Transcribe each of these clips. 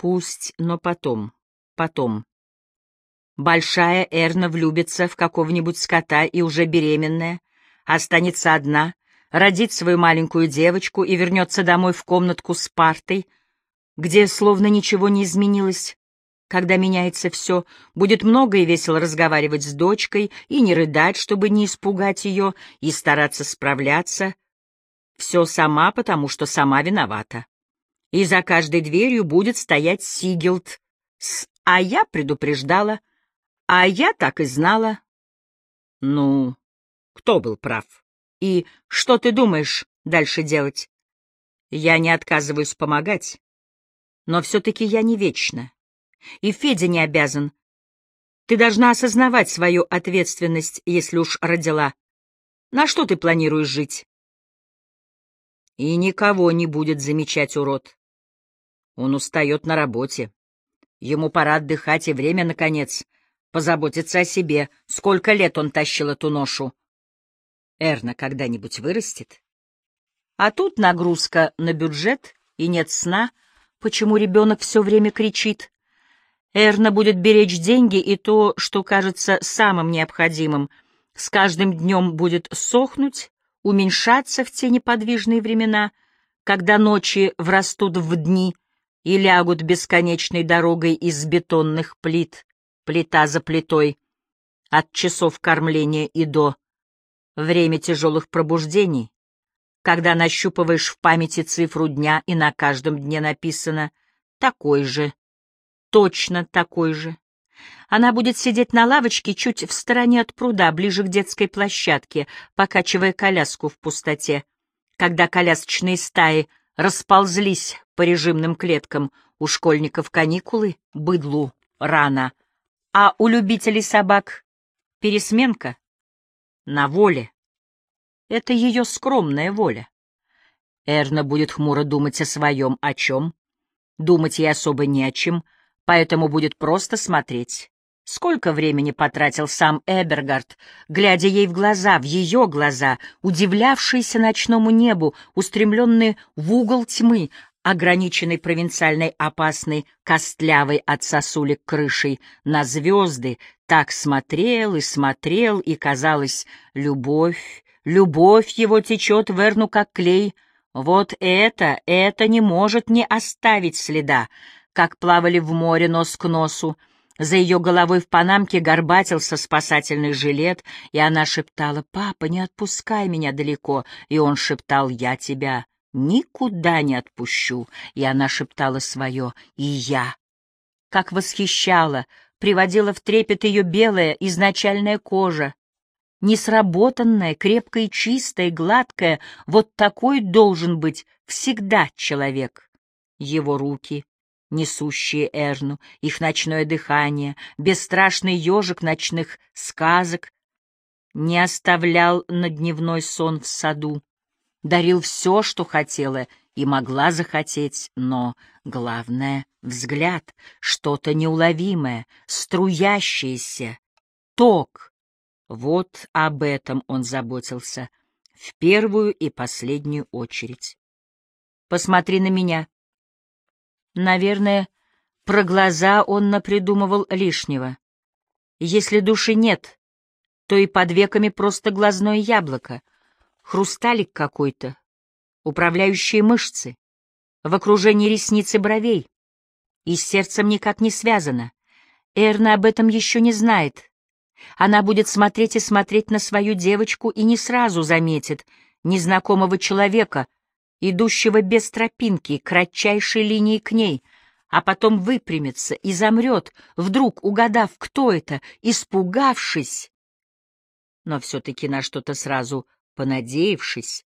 Пусть, но потом, потом. Большая Эрна влюбится в какого-нибудь скота и уже беременная, останется одна, родит свою маленькую девочку и вернется домой в комнатку с партой, где словно ничего не изменилось, когда меняется все, будет много и весело разговаривать с дочкой и не рыдать, чтобы не испугать ее, и стараться справляться. Все сама, потому что сама виновата. И за каждой дверью будет стоять Сигилд с «А я предупреждала», «А я так и знала». Ну, кто был прав? И что ты думаешь дальше делать? Я не отказываюсь помогать, но все-таки я не вечна. И Федя не обязан. Ты должна осознавать свою ответственность, если уж родила. На что ты планируешь жить? И никого не будет замечать урод. Он устает на работе. Ему пора отдыхать, и время, наконец, позаботиться о себе. Сколько лет он тащил эту ношу? Эрна когда-нибудь вырастет? А тут нагрузка на бюджет, и нет сна, почему ребенок все время кричит. Эрна будет беречь деньги и то, что кажется самым необходимым, с каждым днем будет сохнуть, уменьшаться в те неподвижные времена, когда ночи врастут в дни и лягут бесконечной дорогой из бетонных плит, плита за плитой, от часов кормления и до время тяжелых пробуждений, когда нащупываешь в памяти цифру дня и на каждом дне написано «такой же», точно такой же. Она будет сидеть на лавочке чуть в стороне от пруда, ближе к детской площадке, покачивая коляску в пустоте. Когда колясочные стаи расползлись по режимным клеткам, у школьников каникулы, быдлу, рано, а у любителей собак пересменка на воле. Это ее скромная воля. Эрна будет хмуро думать о своем, о чем. Думать ей особо не о чем — поэтому будет просто смотреть. Сколько времени потратил сам Эбергард, глядя ей в глаза, в ее глаза, удивлявшиеся ночному небу, устремленные в угол тьмы, ограниченной провинциальной опасной костлявой от сосулек крышей, на звезды, так смотрел и смотрел, и, казалось, любовь, любовь его течет в Эрну как клей. Вот это, это не может не оставить следа как плавали в море нос к носу. За ее головой в панамке горбатился спасательный жилет, и она шептала «Папа, не отпускай меня далеко», и он шептал «Я тебя никуда не отпущу», и она шептала свое «И я». Как восхищала, приводила в трепет ее белая изначальная кожа, несработанная, крепкая и чистая, гладкая, вот такой должен быть всегда человек. Его руки, несущие Эрну, их ночное дыхание, бесстрашный ежик ночных сказок, не оставлял на дневной сон в саду, дарил все, что хотела и могла захотеть, но главное — взгляд, что-то неуловимое, струящееся, ток. Вот об этом он заботился в первую и последнюю очередь. «Посмотри на меня», Наверное, про глаза он напридумывал лишнего. Если души нет, то и под веками просто глазное яблоко, хрусталик какой-то, управляющие мышцы, в окружении ресниц и бровей. И с сердцем никак не связано. Эрна об этом еще не знает. Она будет смотреть и смотреть на свою девочку и не сразу заметит незнакомого человека — идущего без тропинки, кратчайшей линии к ней, а потом выпрямится и замрет, вдруг угадав, кто это, испугавшись, но все-таки на что-то сразу понадеявшись,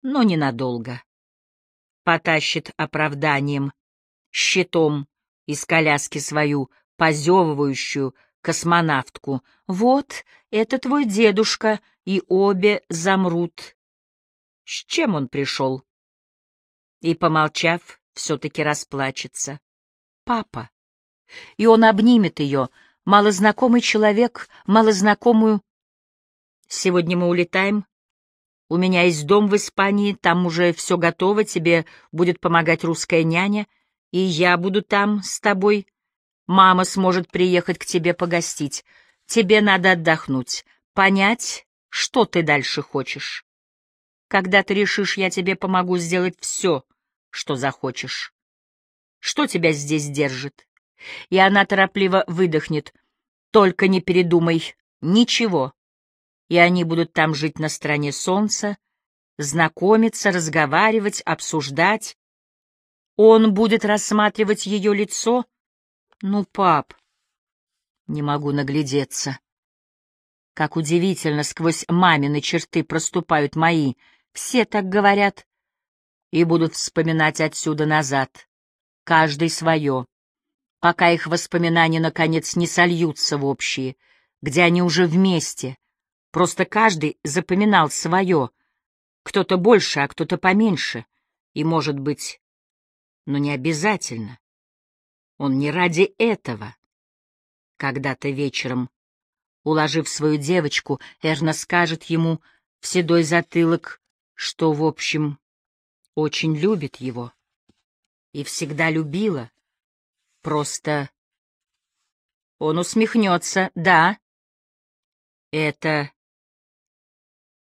но ненадолго. Потащит оправданием, щитом из коляски свою, позевывающую космонавтку. «Вот, это твой дедушка, и обе замрут». С чем он пришел? и, помолчав, все-таки расплачется. Папа. И он обнимет ее, малознакомый человек, малознакомую. Сегодня мы улетаем. У меня есть дом в Испании, там уже все готово, тебе будет помогать русская няня, И я буду там с тобой. Мама сможет приехать к тебе погостить. Тебе надо отдохнуть, понять, что ты дальше хочешь. Когда ты решишь, я тебе помогу сделать все, что захочешь. Что тебя здесь держит? И она торопливо выдохнет. Только не передумай ничего. И они будут там жить на стороне солнца, знакомиться, разговаривать, обсуждать. Он будет рассматривать ее лицо. Ну, пап, не могу наглядеться. Как удивительно, сквозь мамины черты проступают мои. Все так говорят. И будут вспоминать отсюда назад. Каждый свое. Пока их воспоминания, наконец, не сольются в общие, где они уже вместе. Просто каждый запоминал свое — кто-то больше, а кто-то поменьше. И, может быть, но не обязательно. Он не ради этого. Когда-то вечером, уложив свою девочку, Эрна скажет ему в седой затылок, что, в общем, очень любит его. И всегда любила. Просто он усмехнется, да. Это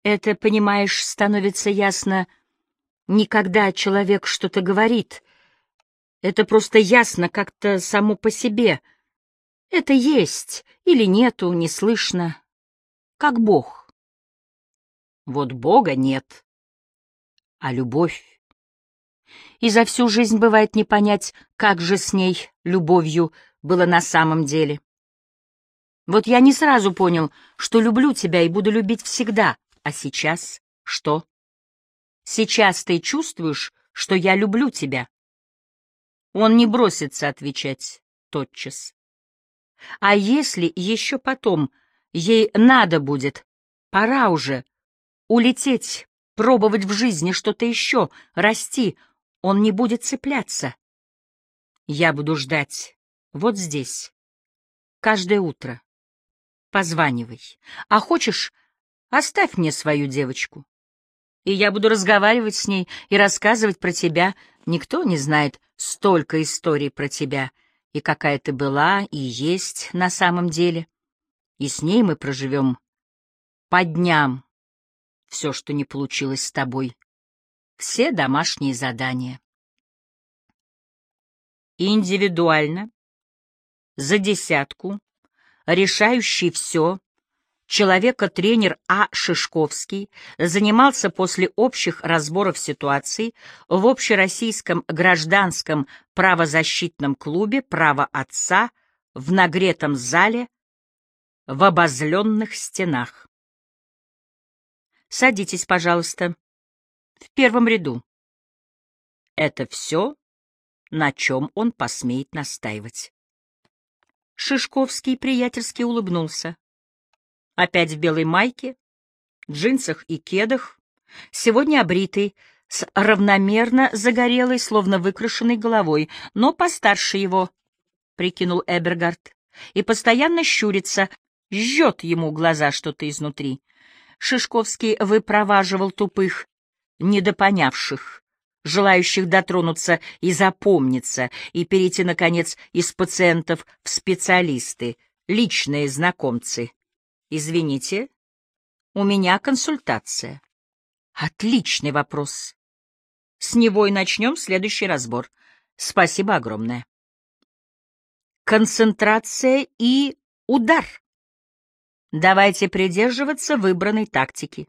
это, понимаешь, становится ясно не когда человек что-то говорит. Это просто ясно как-то само по себе. Это есть или нету, не слышно. Как Бог. Вот Бога нет, а любовь. И за всю жизнь бывает не понять, как же с ней, любовью, было на самом деле. Вот я не сразу понял, что люблю тебя и буду любить всегда, а сейчас что? Сейчас ты чувствуешь, что я люблю тебя. Он не бросится отвечать тотчас. А если еще потом ей надо будет, пора уже улететь, пробовать в жизни что-то еще, расти, он не будет цепляться. Я буду ждать вот здесь, каждое утро. Позванивай. А хочешь, Оставь мне свою девочку. И я буду разговаривать с ней и рассказывать про тебя. Никто не знает столько историй про тебя, и какая ты была и есть на самом деле. И с ней мы проживем по дням все, что не получилось с тобой, все домашние задания. Индивидуально, за десятку, решающий все, человека-тренер А. Шишковский занимался после общих разборов ситуаций в общероссийском гражданском правозащитном клубе «Право отца» в нагретом зале в обозленных стенах. Садитесь, пожалуйста, в первом ряду. Это все, на чем он посмеет настаивать. Шишковский приятельски улыбнулся. Опять в белой майке, джинсах и кедах, сегодня обритый, с равномерно загорелой, словно выкрашенной головой, но постарше его, — прикинул Эбергард, и постоянно щурится, жжет ему глаза что-то изнутри. Шишковский выпроваживал тупых, недопонявших, желающих дотронуться и запомниться, и перейти, наконец, из пациентов в специалисты, личные знакомцы. Извините, у меня консультация. Отличный вопрос. С него и начнем следующий разбор. Спасибо огромное. Концентрация и удар. Давайте придерживаться выбранной тактики.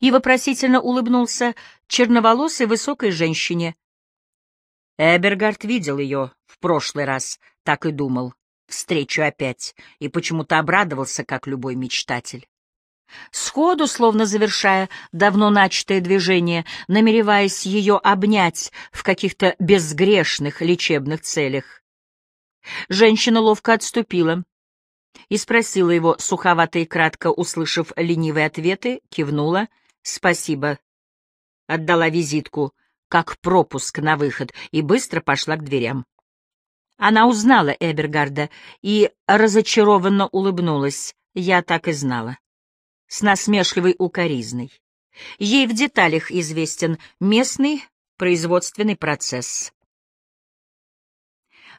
И вопросительно улыбнулся черноволосой высокой женщине. Эбергард видел ее в прошлый раз, так и думал встречу опять, и почему-то обрадовался, как любой мечтатель. Сходу, словно завершая давно начатое движение, намереваясь ее обнять в каких-то безгрешных лечебных целях. Женщина ловко отступила и спросила его, суховато и кратко услышав ленивые ответы, кивнула «Спасибо». Отдала визитку, как пропуск на выход, и быстро пошла к дверям. Она узнала Эбергарда и разочарованно улыбнулась. Я так и знала. С насмешливой укоризной. Ей в деталях известен местный производственный процесс.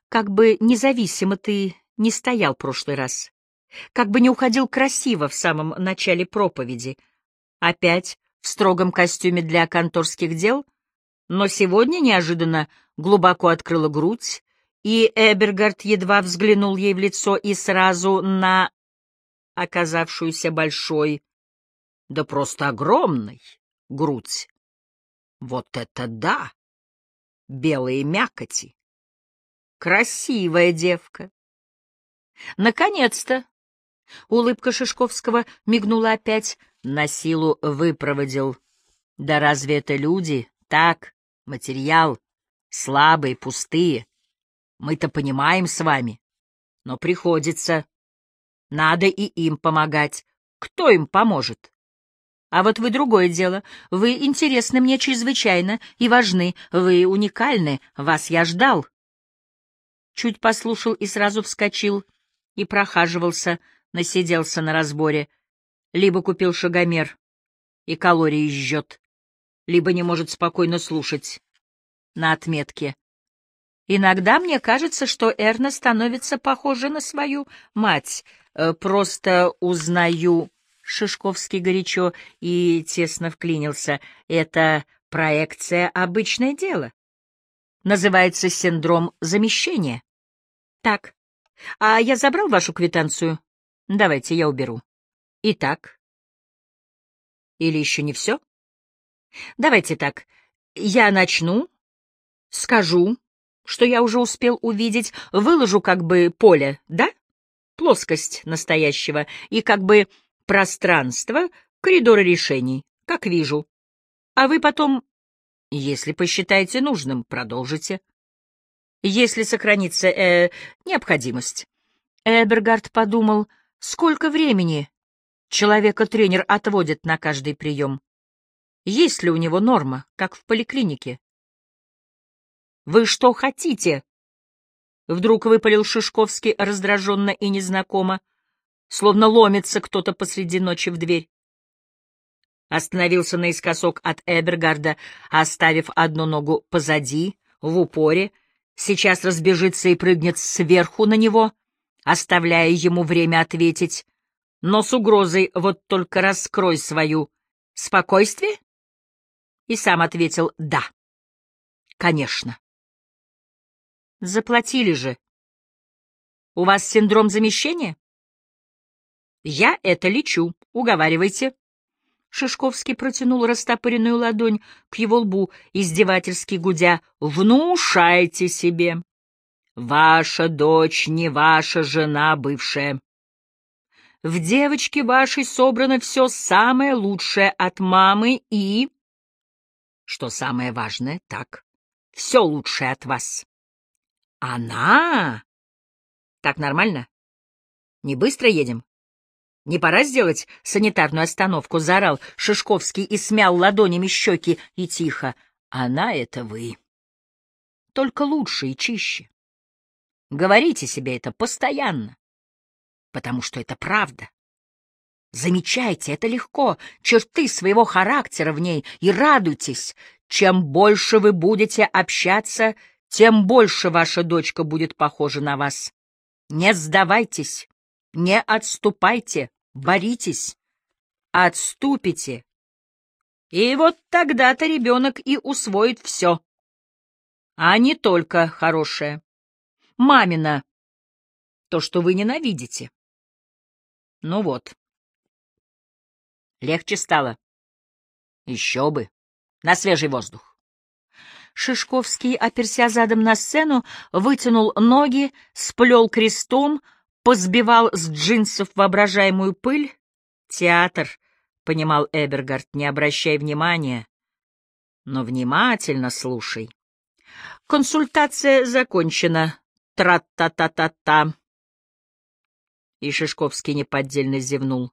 Как бы независимо ты не стоял в прошлый раз, как бы не уходил красиво в самом начале проповеди, опять в строгом костюме для конторских дел, но сегодня неожиданно глубоко открыла грудь, и Эбергард едва взглянул ей в лицо и сразу на оказавшуюся большой, да просто огромной, грудь. Вот это да! Белые мякоти! Красивая девка! Наконец-то! Улыбка Шишковского мигнула опять, на силу выпроводил. Да разве это люди? Так, материал, слабые, пустые. Мы-то понимаем с вами, но приходится. Надо и им помогать. Кто им поможет? А вот вы другое дело. Вы интересны мне чрезвычайно и важны. Вы уникальны. Вас я ждал. Чуть послушал и сразу вскочил и прохаживался, насиделся на разборе. Либо купил шагомер и калории жжет, либо не может спокойно слушать на отметке. Иногда мне кажется, что Эрна становится похожа на свою мать. Э, просто узнаю... Шишковский горячо и тесно вклинился. Это проекция — обычное дело. Называется синдром замещения. Так. А я забрал вашу квитанцию? Давайте я уберу. Итак. Или еще не все? Давайте так. Я начну, скажу, что я уже успел увидеть, выложу как бы поле, да? Плоскость настоящего и как бы пространство, коридоры решений, как вижу. А вы потом, если посчитаете нужным, продолжите. Если сохранится э, необходимость. Эбергард подумал, сколько времени человека-тренер отводит на каждый прием. Есть ли у него норма, как в поликлинике? «Вы что хотите?» Вдруг выпалил Шишковский раздраженно и незнакомо, словно ломится кто-то посреди ночи в дверь. Остановился наискосок от Эбергарда, оставив одну ногу позади, в упоре, сейчас разбежится и прыгнет сверху на него, оставляя ему время ответить, но с угрозой «вот только раскрой свою спокойствие?» И сам ответил «да, конечно». Заплатили же. У вас синдром замещения? Я это лечу, уговаривайте. Шишковский протянул растопыренную ладонь к его лбу, издевательски гудя. «Внушайте себе! Ваша дочь не ваша жена бывшая. В девочке вашей собрано все самое лучшее от мамы и... Что самое важное, так, все лучшее от вас. Она? Так нормально? Не быстро едем? Не пора сделать санитарную остановку, заорал Шишковский и смял ладонями щеки, и тихо. Она — это вы. Только лучше и чище. Говорите себе это постоянно, потому что это правда. Замечайте, это легко, черты своего характера в ней, и радуйтесь. Чем больше вы будете общаться, тем больше ваша дочка будет похожа на вас. Не сдавайтесь, не отступайте, боритесь, отступите. И вот тогда-то ребенок и усвоит все, а не только хорошее. Мамина, то, что вы ненавидите. Ну вот. Легче стало. Еще бы. На свежий воздух. Шишковский, оперся задом на сцену, вытянул ноги, сплел крестом, позбивал с джинсов воображаемую пыль. «Театр», — понимал Эбергард, — «не обращай внимания, но внимательно слушай». «Консультация закончена. Тра-та-та-та-та». И Шишковский неподдельно зевнул.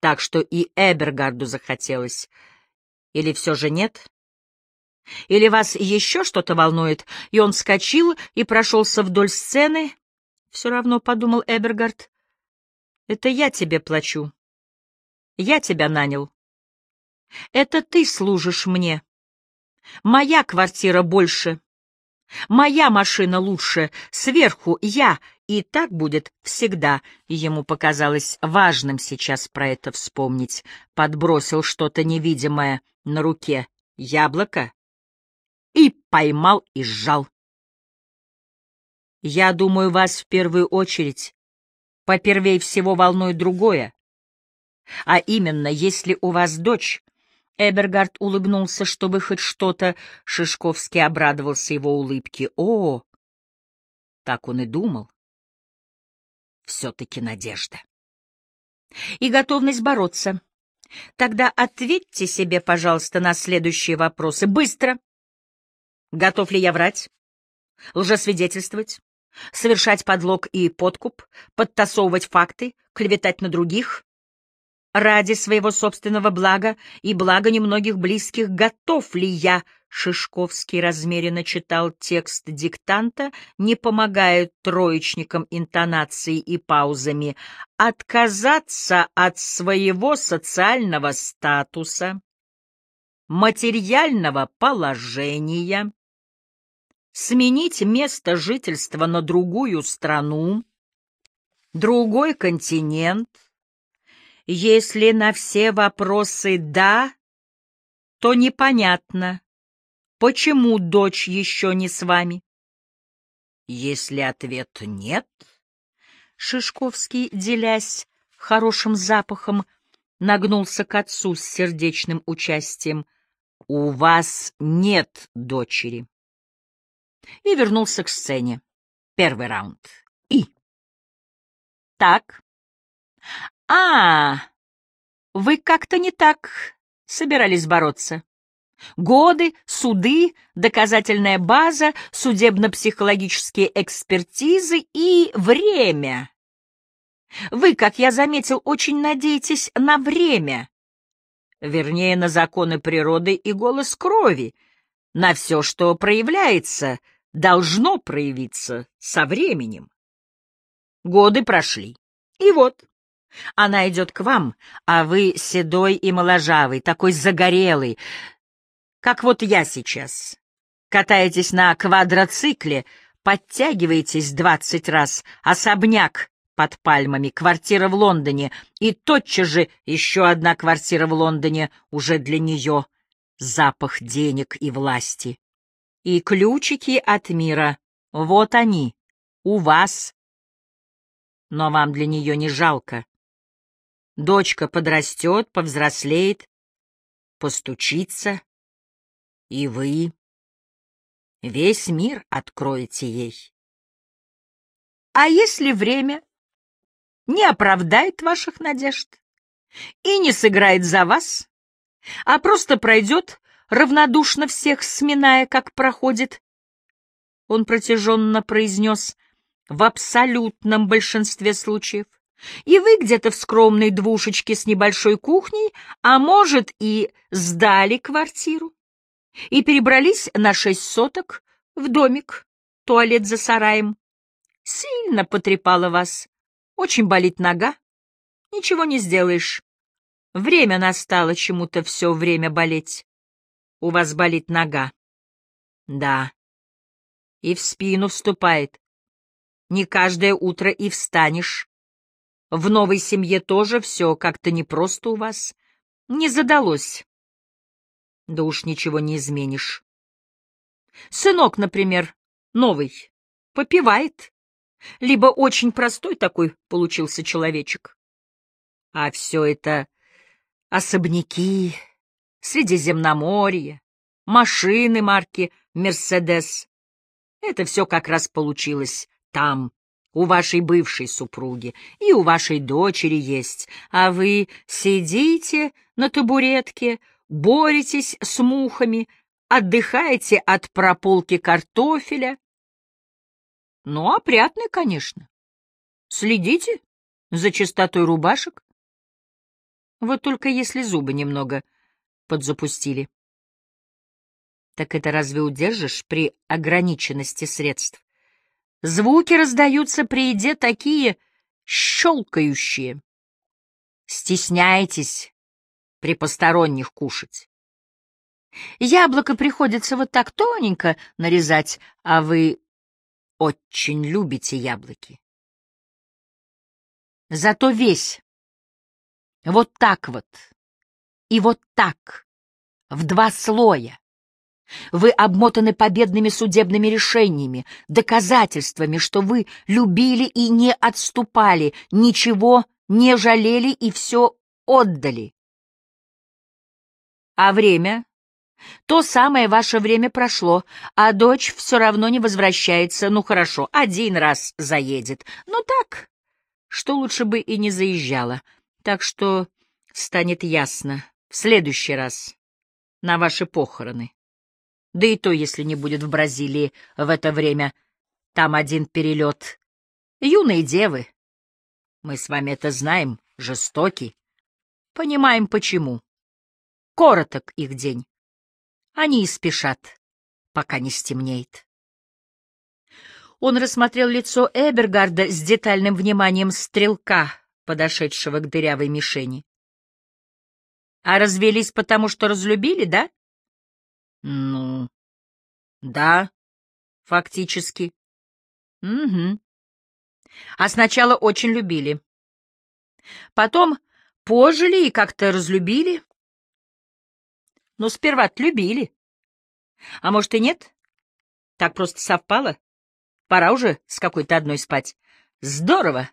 Так что и Эбергарду захотелось. Или все же нет? Или вас еще что-то волнует?» И он вскочил и прошелся вдоль сцены. «Все равно», — подумал Эбергард, — «это я тебе плачу. Я тебя нанял. Это ты служишь мне. Моя квартира больше. Моя машина лучше, сверху я, и так будет всегда. Ему показалось важным сейчас про это вспомнить. Подбросил что-то невидимое на руке. Яблоко? Поймал и сжал. Я думаю, вас в первую очередь, попервей всего волнует другое. А именно, если у вас дочь, Эбергард улыбнулся, чтобы хоть что-то, Шишковский обрадовался его улыбке. О, так он и думал. Все-таки надежда. И готовность бороться. Тогда ответьте себе, пожалуйста, на следующие вопросы. Быстро. Готов ли я врать? Лжесвидетельствовать? Совершать подлог и подкуп? Подтасовывать факты? Клеветать на других? ради своего собственного блага и блага немногих близких готов ли я, Шишковский размеренно читал текст диктанта, не помогая троечникам интонацией и паузами, отказаться от своего социального статуса, материального положения, сменить место жительства на другую страну, другой континент, если на все вопросы «да», то непонятно, почему дочь еще не с вами. Если ответ «нет», Шишковский, делясь хорошим запахом, нагнулся к отцу с сердечным участием. «У вас нет дочери». И вернулся к сцене. Первый раунд. И. Так. А, вы как-то не так собирались бороться. Годы, суды, доказательная база, судебно-психологические экспертизы и время. Вы, как я заметил, очень надеетесь на время. Вернее, на законы природы и голос крови, на все, что проявляется, должно проявиться со временем. Годы прошли. И вот, она идет к вам, а вы седой и моложавый, такой загорелый, как вот я сейчас. Катаетесь на квадроцикле, подтягиваетесь двадцать раз, особняк под пальмами, квартира в Лондоне, и тотчас же еще одна квартира в Лондоне уже для нее, запах денег и власти. И ключики от мира, вот они, у вас. Но вам для нее не жалко. Дочка подрастет, повзрослеет, постучится, и вы весь мир откроете ей. А если время не оправдает ваших надежд и не сыграет за вас, а просто пройдет, равнодушно всех сминая, как проходит, он протяженно произнес в абсолютном большинстве случаев, и вы где-то в скромной двушечке с небольшой кухней, а может и сдали квартиру, и перебрались на шесть соток в домик, туалет за сараем. Сильно потрепала вас, очень болит нога, ничего не сделаешь. Время настало чему-то все время болеть. У вас болит нога. Да. И в спину вступает. Не каждое утро и встанешь. В новой семье тоже все как-то непросто у вас. Не задалось. Да уж ничего не изменишь. Сынок, например, новый, попивает. Либо очень простой такой получился человечек. А все это особняки, Средиземноморье, машины марки «Мерседес». Это все как раз получилось там, у вашей бывшей супруги и у вашей дочери есть, а вы сидите на табуретке, боретесь с мухами, отдыхаете от прополки картофеля. Ну, опрятный, конечно. Следите за чистотой рубашек. Вот только если зубы немного подзапустили. Так это разве удержишь при ограниченности средств? Звуки раздаются при еде такие щелкающие. Стесняйтесь при посторонних кушать. Яблоко приходится вот так тоненько нарезать, а вы очень любите яблоки. Зато весь вот так вот и вот так в два слоя. Вы обмотаны победными судебными решениями, доказательствами, что вы любили и не отступали, ничего не жалели и все отдали. А время? То самое ваше время прошло, а дочь все равно не возвращается. Ну хорошо, один раз заедет. Ну так, что лучше бы и не заезжала. Так что станет ясно в следующий раз на ваши похороны. Да и то, если не будет в Бразилии в это время. Там один перелет. Юные девы. Мы с вами это знаем, жестоки. Понимаем, почему. Короток их день. Они и спешат, пока не стемнеет. Он рассмотрел лицо Эбергарда с детальным вниманием стрелка, подошедшего к дырявой мишени. — А развелись потому, что разлюбили, да? — Ну, да, фактически. — Угу. А сначала очень любили. Потом пожили и как-то разлюбили. Но сперва любили. А может и нет? Так просто совпало. Пора уже с какой-то одной спать. Здорово,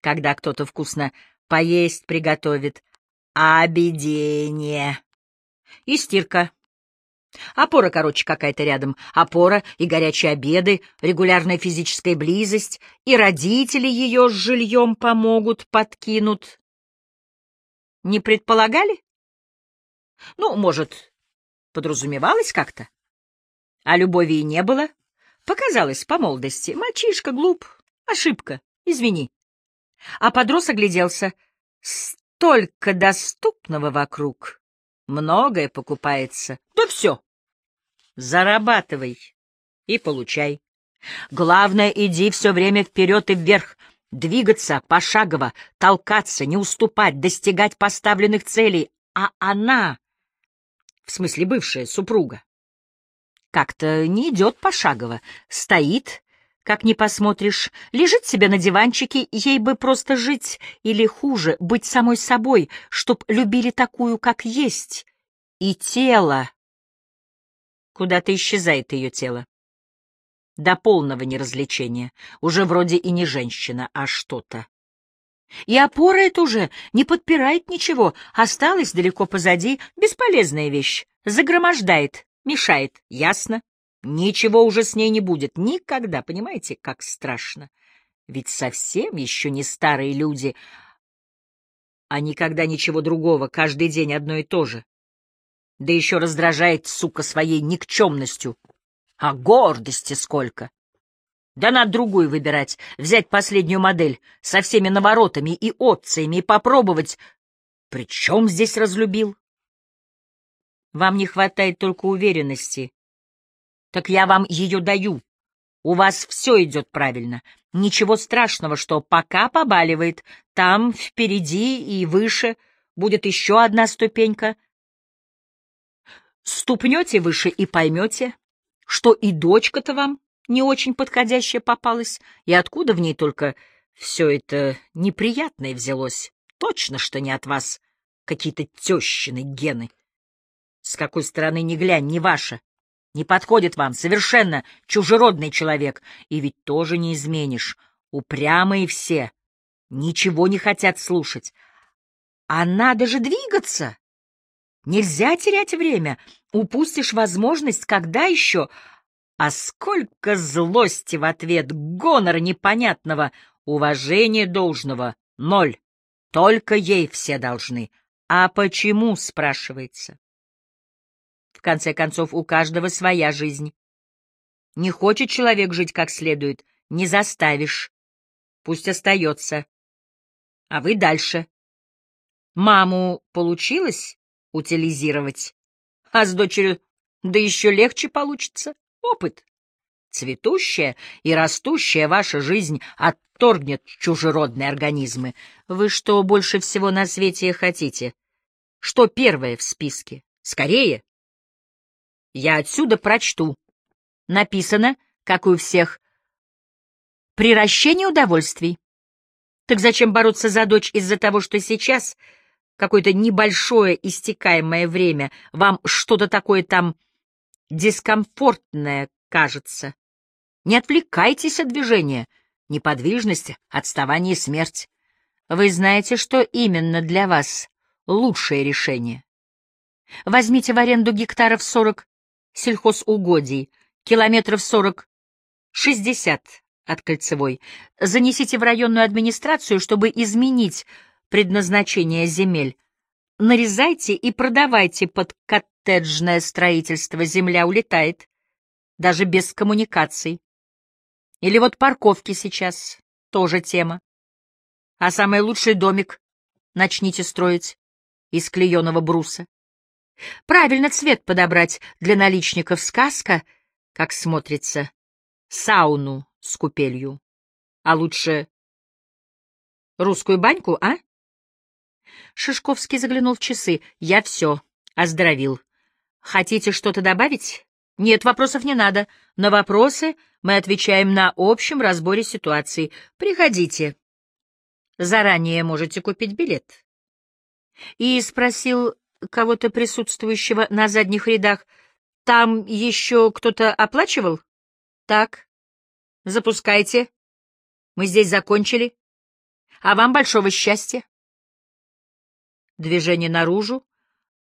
когда кто-то вкусно поесть приготовит. Обедение. И стирка. Опора, короче, какая-то рядом. Опора и горячие обеды, регулярная физическая близость, и родители ее с жильем помогут, подкинут. Не предполагали? Ну, может, подразумевалось как-то? А любови и не было. Показалось по молодости. Мальчишка глуп. Ошибка. Извини. А подрос огляделся. Столько доступного вокруг. Многое покупается. Да все. Зарабатывай и получай. Главное, иди все время вперед и вверх. Двигаться пошагово, толкаться, не уступать, достигать поставленных целей. А она, в смысле бывшая супруга, как-то не идет пошагово, стоит, как ни посмотришь, лежит себе на диванчике, ей бы просто жить, или хуже, быть самой собой, чтоб любили такую, как есть. И тело. Куда-то исчезает ее тело до полного неразличения, уже вроде и не женщина, а что-то. И опора эта уже не подпирает ничего, осталась далеко позади, бесполезная вещь, загромождает, мешает, ясно? Ничего уже с ней не будет, никогда, понимаете, как страшно. Ведь совсем еще не старые люди, а никогда ничего другого, каждый день одно и то же. Да еще раздражает, сука, своей никчемностью, а гордости сколько! Да надо другую выбирать, взять последнюю модель со всеми наворотами и опциями и попробовать. Причем здесь разлюбил? Вам не хватает только уверенности. Так я вам ее даю. У вас все идет правильно. Ничего страшного, что пока побаливает. Там, впереди и выше, будет еще одна ступенька. Ступнете выше и поймете, что и дочка-то вам не очень подходящая попалась, и откуда в ней только все это неприятное взялось. Точно, что не от вас какие-то тещины гены. С какой стороны ни глянь, не ваша. Не подходит вам, совершенно чужеродный человек. И ведь тоже не изменишь. Упрямые все, ничего не хотят слушать. А надо же двигаться. Нельзя терять время. Упустишь возможность, когда еще... А сколько злости в ответ, гонора непонятного, уважения должного — ноль. Только ей все должны. А почему, спрашивается? В конце концов, у каждого своя жизнь. Не хочет человек жить как следует, не заставишь. Пусть остается. А вы дальше. Маму получилось? утилизировать. А с дочерью да еще легче получится. Опыт. Цветущая и растущая ваша жизнь отторгнет чужеродные организмы. Вы что больше всего на свете хотите? Что первое в списке? Скорее! Я отсюда прочту. Написано, как и у всех, приращение удовольствий. Так зачем бороться за дочь из-за того, что сейчас, какое-то небольшое истекаемое время, вам что-то такое там дискомфортное кажется? Не отвлекайтесь от движения, неподвижности, отставание и смерть. Вы знаете, что именно для вас лучшее решение. Возьмите в аренду гектаров 40 сельхозугодий, километров 40-60 от кольцевой. Занесите в районную администрацию, чтобы изменить предназначение земель. Нарезайте и продавайте под коттеджное строительство. Земля улетает, даже без коммуникаций. Или вот парковки сейчас, тоже тема. А самый лучший домик начните строить из клееного бруса. Правильно цвет подобрать для наличников сказка, как смотрится, сауну с купелью. А лучше русскую баньку, а? Шишковский заглянул в часы. Я все, оздоровил. Хотите что-то добавить? Нет, вопросов не надо. На вопросы мы отвечаем на общем разборе ситуации. Приходите. Заранее можете купить билет. И спросил кого-то присутствующего на задних рядах, там еще кто-то оплачивал? Так. Запускайте. Мы здесь закончили. А вам большого счастья. Движение наружу,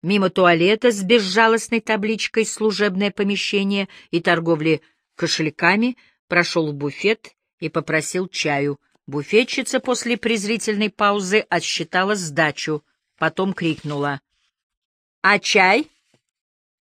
мимо туалета с безжалостной табличкой «Служебное помещение» и торговли кошельками, прошел в буфет и попросил чаю. Буфетчица после презрительной паузы отсчитала сдачу, потом крикнула. «А чай?»